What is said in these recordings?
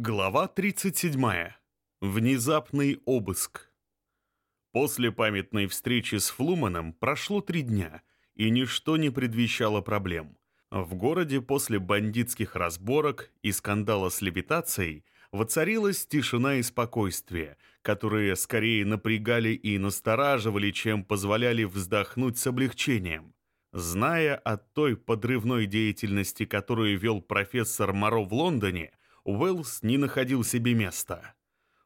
Глава 37. Внезапный обыск. После памятной встречи с Флуманом прошло три дня, и ничто не предвещало проблем. В городе после бандитских разборок и скандала с левитацией воцарилась тишина и спокойствие, которые скорее напрягали и настораживали, чем позволяли вздохнуть с облегчением. Зная о той подрывной деятельности, которую вел профессор Моро в Лондоне, Уэллс не находил себе места.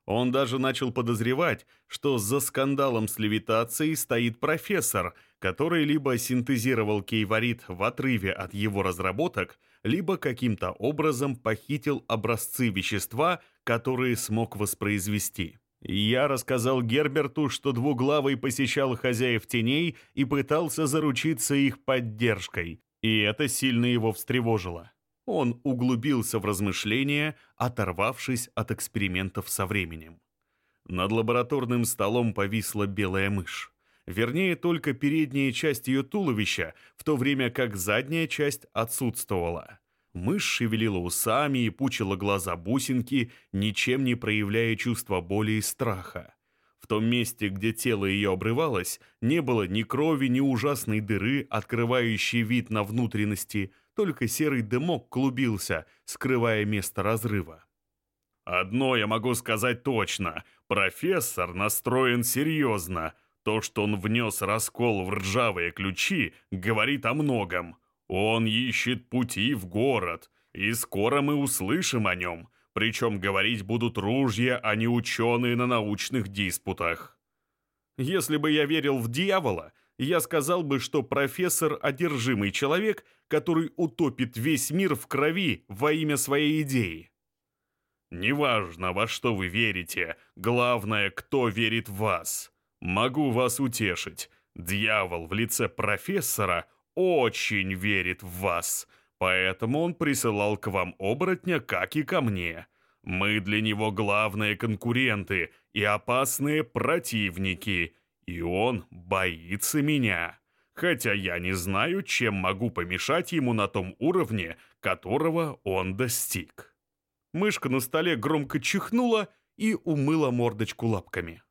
Он даже начал подозревать, что за скандалом с левитацией стоит профессор, который либо синтезировал кейворит в отрыве от его разработок, либо каким-то образом похитил образцы вещества, которые смог воспроизвести. Я рассказал Герберту, что двуглавый посещал хозяев теней и пытался заручиться их поддержкой, и это сильно его встревожило. Он углубился в размышления, оторвавшись от экспериментов со временем. Над лабораторным столом повисла белая мышь. Вернее, только передняя часть ее туловища, в то время как задняя часть отсутствовала. Мышь шевелила усами и пучила глаза бусинки, ничем не проявляя чувства боли и страха. В том месте, где тело ее обрывалось, не было ни крови, ни ужасной дыры, открывающей вид на внутренности, только серый дымок клубился, скрывая место разрыва. «Одно я могу сказать точно. Профессор настроен серьезно. То, что он внес раскол в ржавые ключи, говорит о многом. Он ищет пути в город, и скоро мы услышим о нем. Причем говорить будут ружья, а не ученые на научных диспутах». Если бы я верил в дьявола, я сказал бы, что профессор – одержимый человек, который утопит весь мир в крови во имя своей идеи. Неважно, во что вы верите, главное, кто верит в вас. Могу вас утешить. Дьявол в лице профессора очень верит в вас, поэтому он присылал к вам оборотня, как и ко мне. Мы для него главные конкуренты и опасные противники – и он боится меня. Хотя я не знаю, чем могу помешать ему на том уровне, которого он достиг. Мышка на столе громко чихнула и умыла мордочку лапками.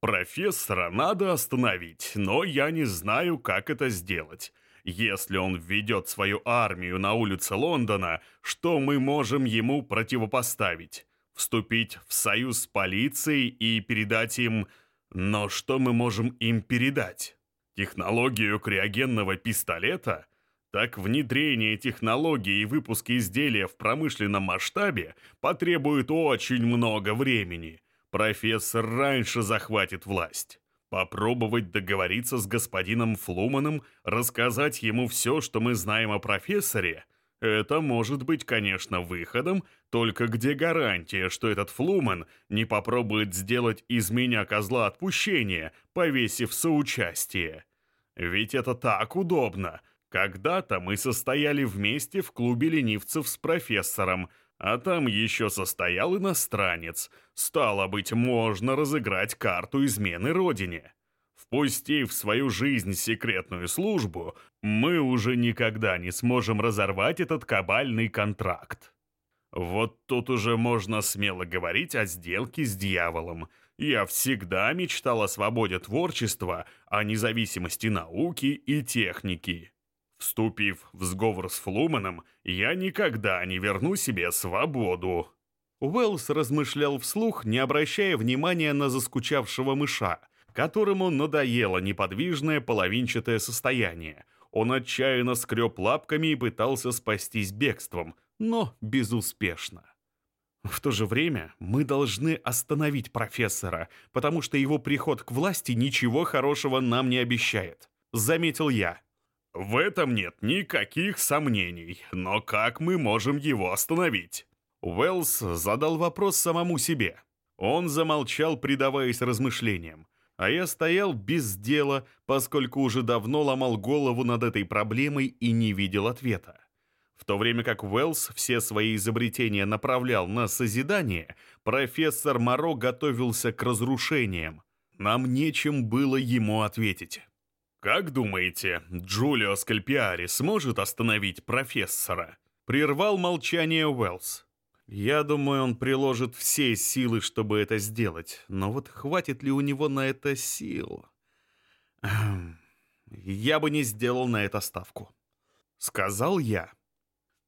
Профессора надо остановить, но я не знаю, как это сделать. Если он введет свою армию на улице Лондона, что мы можем ему противопоставить? Вступить в союз с полицией и передать им но что мы можем им передать? Технологию криогенного пистолета? Так внедрение технологии и выпуск изделия в промышленном масштабе потребует очень много времени. Профессор раньше захватит власть. Попробовать договориться с господином Флуманом, рассказать ему все, что мы знаем о профессоре – это может быть, конечно, выходом, только где гарантия, что этот Флуман не попробует сделать из меня козла отпущения, повесив соучастие? Ведь это так удобно. Когда-то мы состояли вместе в клубе ленивцев с профессором, а там еще состоял иностранец. Стало быть, можно разыграть карту измены родине. Впустив в свою жизнь секретную службу, мы уже никогда не сможем разорвать этот кабальный контракт. Вот тут уже можно смело говорить о сделке с дьяволом. Я всегда мечтал о свободе творчества, о независимости науки и техники. Вступив в сговор с Флуманом, я никогда не верну себе свободу. Уэллс размышлял вслух, не обращая внимания на заскучавшего мыша которому надоело неподвижное половинчатое состояние. Он отчаянно скреб лапками и пытался спастись бегством, но безуспешно. В то же время мы должны остановить профессора, потому что его приход к власти ничего хорошего нам не обещает, заметил я. В этом нет никаких сомнений, но как мы можем его остановить? Уэллс задал вопрос самому себе. Он замолчал, предаваясь размышлениям а я стоял без дела, поскольку уже давно ломал голову над этой проблемой и не видел ответа. В то время как Уэллс все свои изобретения направлял на созидание, профессор Моро готовился к разрушениям. Нам нечем было ему ответить. «Как думаете, Джулио Скальпиари сможет остановить профессора?» Прервал молчание Уэллс. Я думаю, он приложит все силы, чтобы это сделать. Но вот хватит ли у него на это сил? Я бы не сделал на это ставку. Сказал я.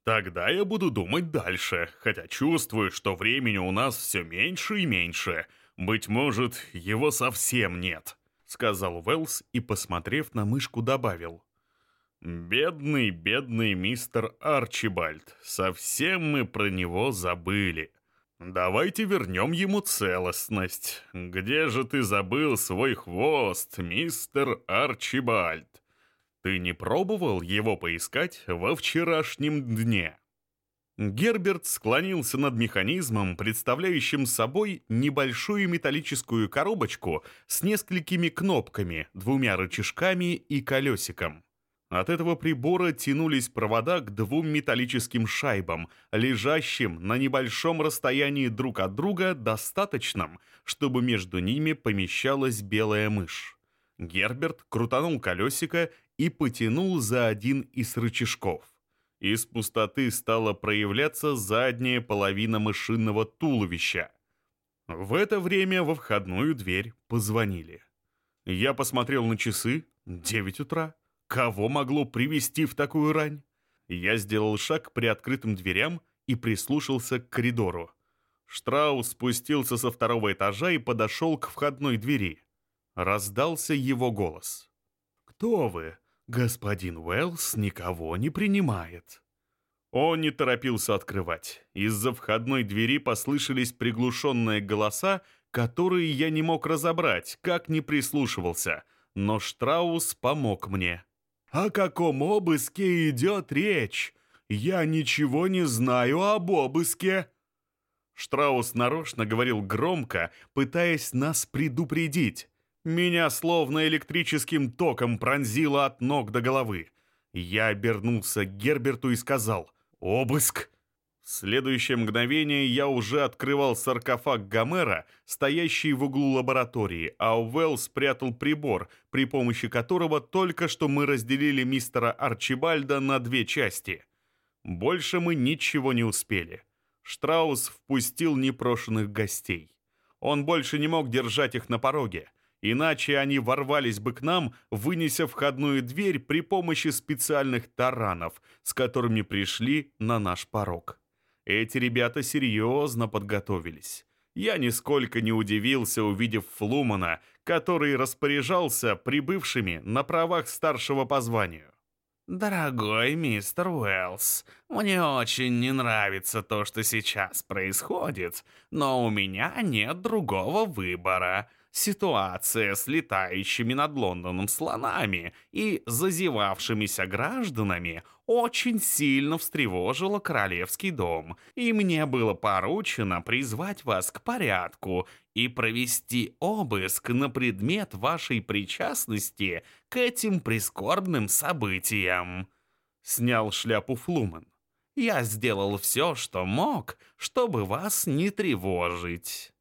Тогда я буду думать дальше, хотя чувствую, что времени у нас все меньше и меньше. Быть может, его совсем нет, сказал Уэллс и, посмотрев на мышку, добавил. Бедный, бедный мистер Арчибальд, совсем мы про него забыли. Давайте вернем ему целостность. Где же ты забыл свой хвост, мистер Арчибальд? Ты не пробовал его поискать во вчерашнем дне? Герберт склонился над механизмом, представляющим собой небольшую металлическую коробочку с несколькими кнопками, двумя рычажками и колесиком. От этого прибора тянулись провода к двум металлическим шайбам, лежащим на небольшом расстоянии друг от друга достаточном, чтобы между ними помещалась белая мышь. Герберт крутанул колесико и потянул за один из рычажков. Из пустоты стала проявляться задняя половина мышиного туловища. В это время во входную дверь позвонили. Я посмотрел на часы. Девять утра. Кого могло привести в такую рань? Я сделал шаг к приоткрытым дверям и прислушался к коридору. Штраус спустился со второго этажа и подошел к входной двери. Раздался его голос. «Кто вы? Господин Уэллс никого не принимает». Он не торопился открывать. Из-за входной двери послышались приглушенные голоса, которые я не мог разобрать, как не прислушивался, но Штраус помог мне. О каком обыске идет речь? Я ничего не знаю об обыске. Штраус нарочно говорил громко, пытаясь нас предупредить. Меня словно электрическим током пронзило от ног до головы. Я обернулся к Герберту и сказал «Обыск!» В следующее мгновение я уже открывал саркофаг Гомера, стоящий в углу лаборатории, а Уэлл спрятал прибор, при помощи которого только что мы разделили мистера Арчибальда на две части. Больше мы ничего не успели. Штраус впустил непрошенных гостей. Он больше не мог держать их на пороге, иначе они ворвались бы к нам, вынеся входную дверь при помощи специальных таранов, с которыми пришли на наш порог. Эти ребята серьезно подготовились. Я нисколько не удивился, увидев Флумана, который распоряжался прибывшими на правах старшего по званию. «Дорогой мистер Уэллс, мне очень не нравится то, что сейчас происходит, но у меня нет другого выбора ситуация с летающими над Лондоном слонами и зазевавшимися гражданами очень сильно встревожила королевский дом, и мне было поручено призвать вас к порядку и провести обыск на предмет вашей причастности к этим прискорбным событиям. Снял шляпу Флуман. Я сделал все, что мог, чтобы вас не тревожить.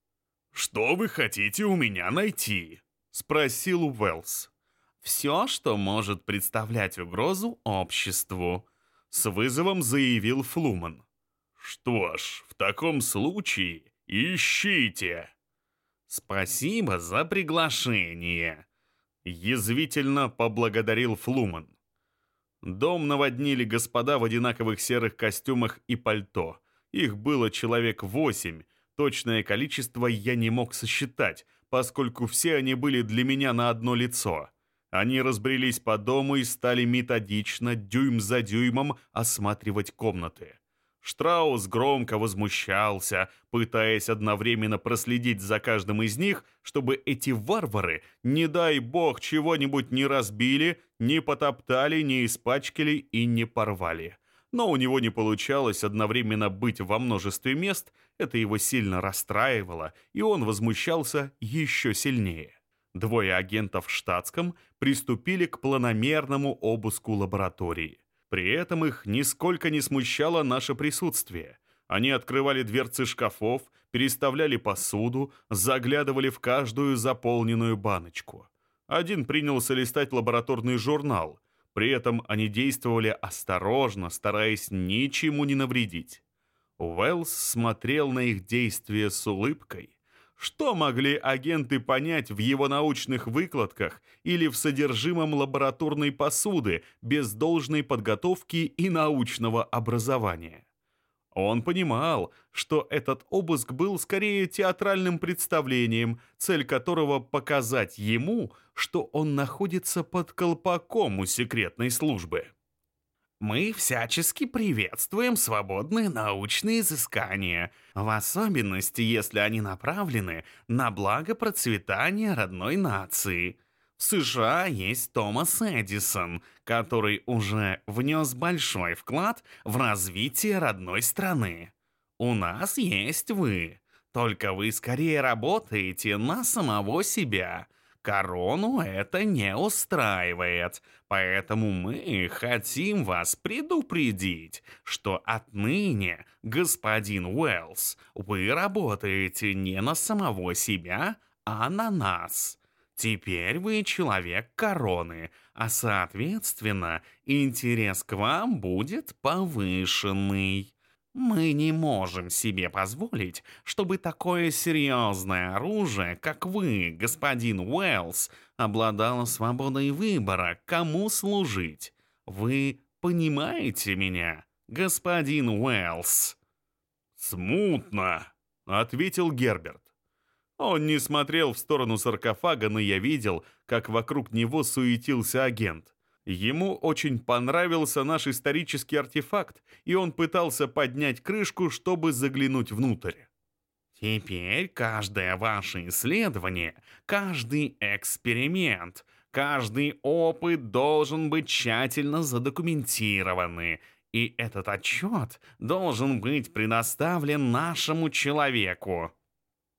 «Что вы хотите у меня найти?» — спросил Уэллс. «Все, что может представлять угрозу обществу», — с вызовом заявил Флуман. «Что ж, в таком случае ищите». «Спасибо за приглашение», — язвительно поблагодарил Флуман. Дом наводнили господа в одинаковых серых костюмах и пальто. Их было человек восемь, Точное количество я не мог сосчитать, поскольку все они были для меня на одно лицо. Они разбрелись по дому и стали методично, дюйм за дюймом, осматривать комнаты. Штраус громко возмущался, пытаясь одновременно проследить за каждым из них, чтобы эти варвары, не дай бог, чего-нибудь не разбили, не потоптали, не испачкали и не порвали но у него не получалось одновременно быть во множестве мест, это его сильно расстраивало, и он возмущался еще сильнее. Двое агентов в штатском приступили к планомерному обыску лаборатории. При этом их нисколько не смущало наше присутствие. Они открывали дверцы шкафов, переставляли посуду, заглядывали в каждую заполненную баночку. Один принялся листать лабораторный журнал – при этом они действовали осторожно, стараясь ничему не навредить. Уэллс смотрел на их действия с улыбкой. Что могли агенты понять в его научных выкладках или в содержимом лабораторной посуды без должной подготовки и научного образования? Он понимал, что этот обыск был скорее театральным представлением, цель которого показать ему, что он находится под колпаком у секретной службы. Мы всячески приветствуем свободные научные изыскания, в особенности, если они направлены на благо процветания родной нации. США есть Томас Эдисон, который уже внес большой вклад в развитие родной страны. У нас есть вы, только вы скорее работаете на самого себя – Корону это не устраивает, поэтому мы хотим вас предупредить, что отныне, господин Уэллс, вы работаете не на самого себя, а на нас. Теперь вы человек короны, а соответственно, интерес к вам будет повышенный. Мы не можем себе позволить, чтобы такое серьезное оружие, как вы, господин Уэллс, обладало свободой выбора, кому служить. Вы понимаете меня, господин Уэллс?» «Смутно», — ответил Герберт. Он не смотрел в сторону саркофага, но я видел, как вокруг него суетился агент. Ему очень понравился наш исторический артефакт, и он пытался поднять крышку, чтобы заглянуть внутрь. Теперь каждое ваше исследование, каждый эксперимент, каждый опыт должен быть тщательно задокументированы, и этот отчет должен быть предоставлен нашему человеку.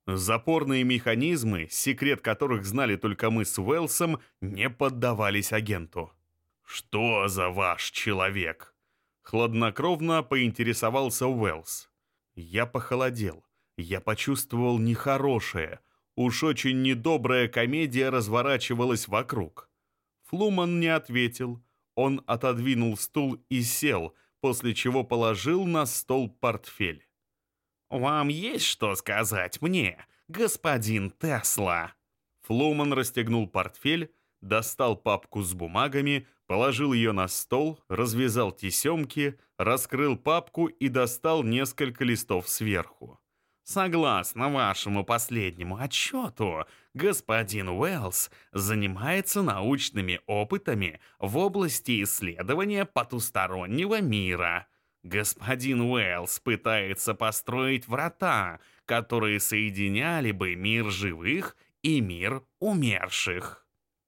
Запорные механизмы, секрет которых знали только мы с Уэлсом, не поддавались агенту. «Что за ваш человек?» Хладнокровно поинтересовался Уэллс. Я похолодел. Я почувствовал нехорошее. Уж очень недобрая комедия разворачивалась вокруг. Флуман не ответил. Он отодвинул стул и сел, после чего положил на стол портфель. «Вам есть что сказать мне, господин Тесла?» Флуман расстегнул портфель, достал папку с бумагами, положил ее на стол, развязал тесемки, раскрыл папку и достал несколько листов сверху. Согласно вашему последнему отчету, господин Уэллс занимается научными опытами в области исследования потустороннего мира. Господин Уэллс пытается построить врата, которые соединяли бы мир живых и мир умерших.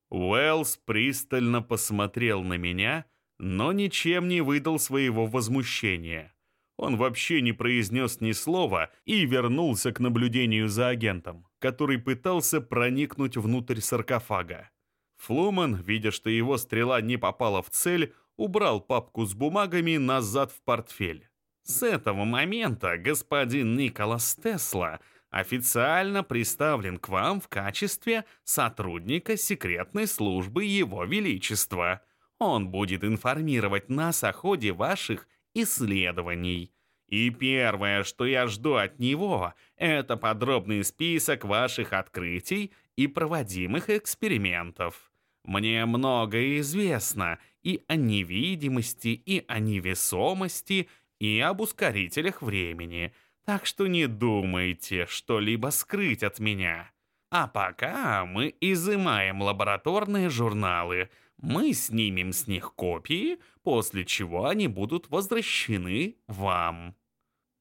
Уэллс пристально посмотрел на меня, но ничем не выдал своего возмущения. Он вообще не произнес ни слова и вернулся к наблюдению за агентом, который пытался проникнуть внутрь саркофага. Флуман, видя, что его стрела не попала в цель, убрал папку с бумагами назад в портфель. С этого момента господин Николас Тесла – официально представлен к вам в качестве сотрудника секретной службы Его Величества. Он будет информировать нас о ходе ваших исследований. И первое, что я жду от него, это подробный список ваших открытий и проводимых экспериментов. Мне многое известно и о невидимости, и о невесомости, и об ускорителях времени – так что не думайте что-либо скрыть от меня. А пока мы изымаем лабораторные журналы, мы снимем с них копии, после чего они будут возвращены вам.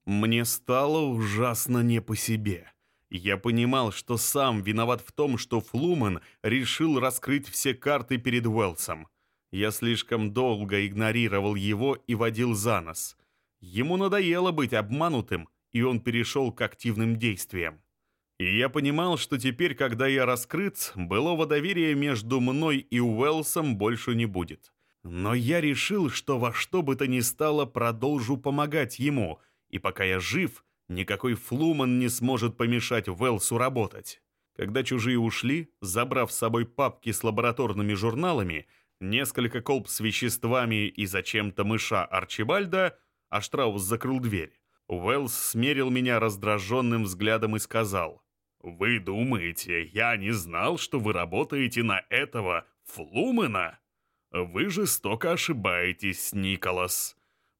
Мне стало ужасно не по себе. Я понимал, что сам виноват в том, что Флуман решил раскрыть все карты перед Уэлсом. Я слишком долго игнорировал его и водил за нос. Ему надоело быть обманутым, и он перешел к активным действиям. И я понимал, что теперь, когда я раскрыт, былого доверия между мной и Уэлсом больше не будет. Но я решил, что во что бы то ни стало продолжу помогать ему, и пока я жив, никакой Флуман не сможет помешать Уэлсу работать. Когда чужие ушли, забрав с собой папки с лабораторными журналами, несколько колб с веществами и зачем-то мыша Арчибальда, а Штраус закрыл дверь, Уэллс смерил меня раздраженным взглядом и сказал, «Вы думаете, я не знал, что вы работаете на этого Флумена? Вы жестоко ошибаетесь, Николас.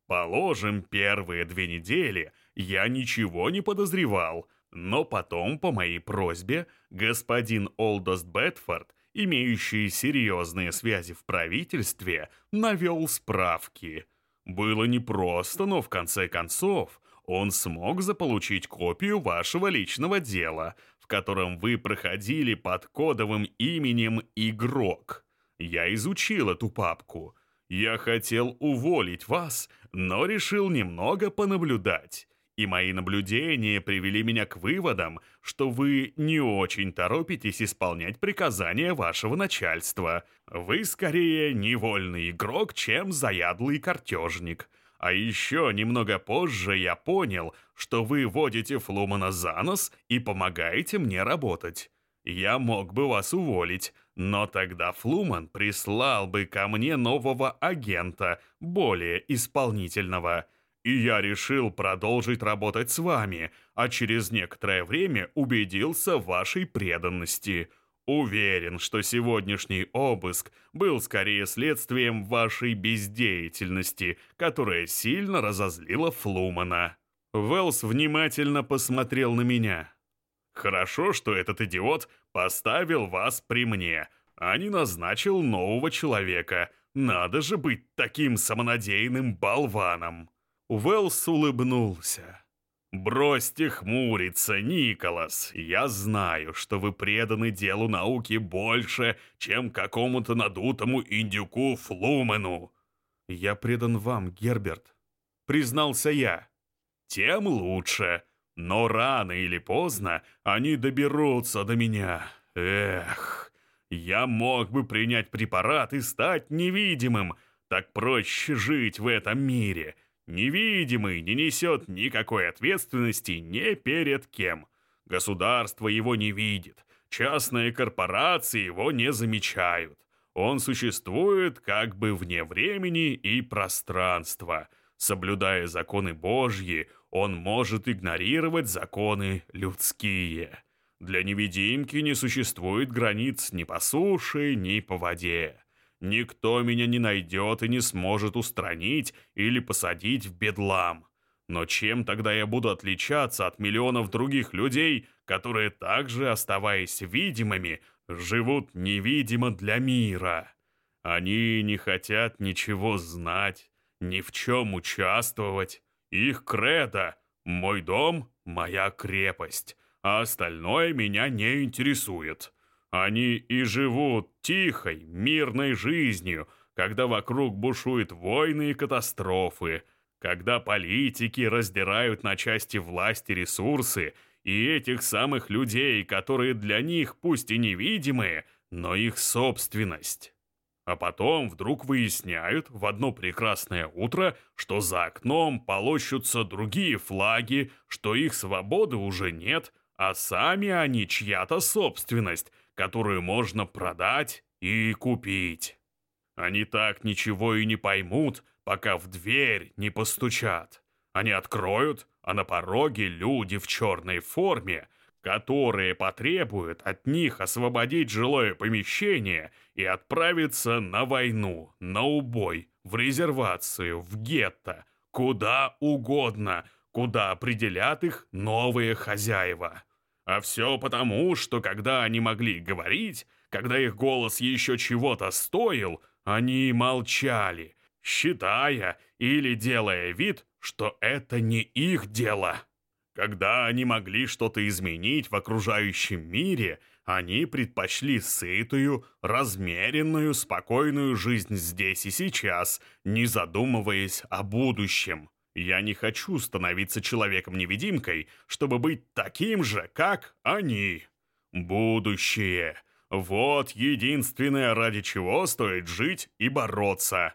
Положим, первые две недели я ничего не подозревал, но потом, по моей просьбе, господин Олдост Бетфорд, имеющий серьезные связи в правительстве, навел справки. Было непросто, но в конце концов он смог заполучить копию вашего личного дела, в котором вы проходили под кодовым именем «Игрок». Я изучил эту папку. Я хотел уволить вас, но решил немного понаблюдать. И мои наблюдения привели меня к выводам, что вы не очень торопитесь исполнять приказания вашего начальства. Вы скорее невольный игрок, чем заядлый картежник. А еще немного позже я понял, что вы водите Флумана за нос и помогаете мне работать. Я мог бы вас уволить, но тогда Флуман прислал бы ко мне нового агента, более исполнительного. И я решил продолжить работать с вами, а через некоторое время убедился в вашей преданности. Уверен, что сегодняшний обыск был скорее следствием вашей бездеятельности, которая сильно разозлила Флумана. Велс внимательно посмотрел на меня. Хорошо, что этот идиот поставил вас при мне, а не назначил нового человека. Надо же быть таким самонадеянным болваном. Уэллс улыбнулся. «Бросьте хмуриться, Николас. Я знаю, что вы преданы делу науки больше, чем какому-то надутому индюку Флумену». «Я предан вам, Герберт», — признался я. «Тем лучше. Но рано или поздно они доберутся до меня. Эх, я мог бы принять препарат и стать невидимым. Так проще жить в этом мире». Невидимый не несет никакой ответственности ни перед кем. Государство его не видит, частные корпорации его не замечают. Он существует как бы вне времени и пространства. Соблюдая законы Божьи, он может игнорировать законы людские. Для невидимки не существует границ ни по суше, ни по воде. Никто меня не найдет и не сможет устранить или посадить в бедлам. Но чем тогда я буду отличаться от миллионов других людей, которые также, оставаясь видимыми, живут невидимо для мира? Они не хотят ничего знать, ни в чем участвовать. Их кредо — мой дом, моя крепость, а остальное меня не интересует. Они и живут тихой, мирной жизнью, когда вокруг бушуют войны и катастрофы, когда политики раздирают на части власти ресурсы и этих самых людей, которые для них пусть и невидимые, но их собственность. А потом вдруг выясняют в одно прекрасное утро, что за окном полощутся другие флаги, что их свободы уже нет, а сами они чья-то собственность, которую можно продать и купить. Они так ничего и не поймут, пока в дверь не постучат. Они откроют, а на пороге люди в черной форме, которые потребуют от них освободить жилое помещение и отправиться на войну, на убой, в резервацию, в гетто, куда угодно, куда определят их новые хозяева. А все потому, что когда они могли говорить, когда их голос еще чего-то стоил, они молчали, считая или делая вид, что это не их дело. Когда они могли что-то изменить в окружающем мире, они предпочли сытую, размеренную, спокойную жизнь здесь и сейчас, не задумываясь о будущем. Я не хочу становиться человеком-невидимкой, чтобы быть таким же, как они. Будущее. Вот единственное, ради чего стоит жить и бороться.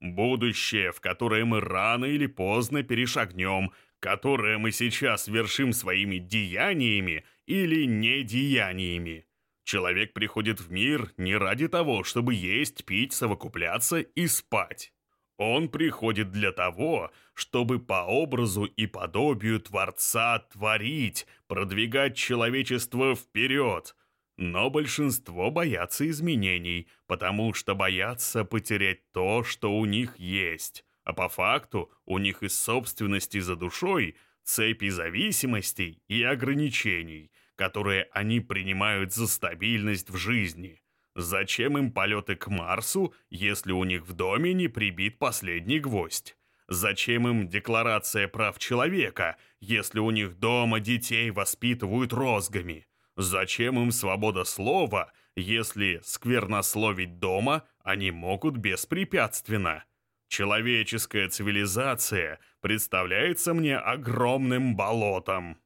Будущее, в которое мы рано или поздно перешагнем, которое мы сейчас вершим своими деяниями или недеяниями. Человек приходит в мир не ради того, чтобы есть, пить, совокупляться и спать. Он приходит для того, чтобы по образу и подобию Творца творить, продвигать человечество вперед. Но большинство боятся изменений, потому что боятся потерять то, что у них есть. А по факту у них из собственности за душой цепи зависимостей и ограничений, которые они принимают за стабильность в жизни. Зачем им полеты к Марсу, если у них в доме не прибит последний гвоздь? Зачем им декларация прав человека, если у них дома детей воспитывают розгами? Зачем им свобода слова, если сквернословить дома они могут беспрепятственно? Человеческая цивилизация представляется мне огромным болотом.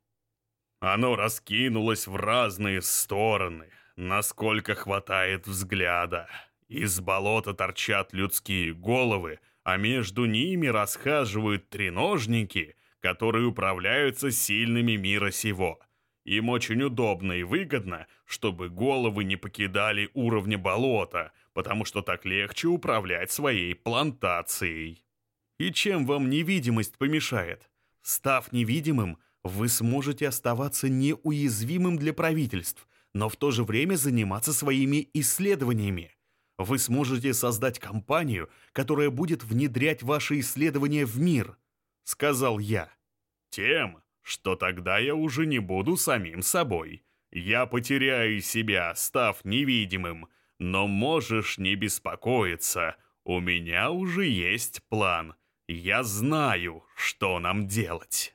Оно раскинулось в разные стороны, насколько хватает взгляда. Из болота торчат людские головы, а между ними расхаживают треножники, которые управляются сильными мира сего. Им очень удобно и выгодно, чтобы головы не покидали уровня болота, потому что так легче управлять своей плантацией. И чем вам невидимость помешает? Став невидимым, вы сможете оставаться неуязвимым для правительств, но в то же время заниматься своими исследованиями. Вы сможете создать компанию, которая будет внедрять ваши исследования в мир, сказал я. Тем, что тогда я уже не буду самим собой. Я потеряю себя, став невидимым, но можешь не беспокоиться, у меня уже есть план. Я знаю, что нам делать.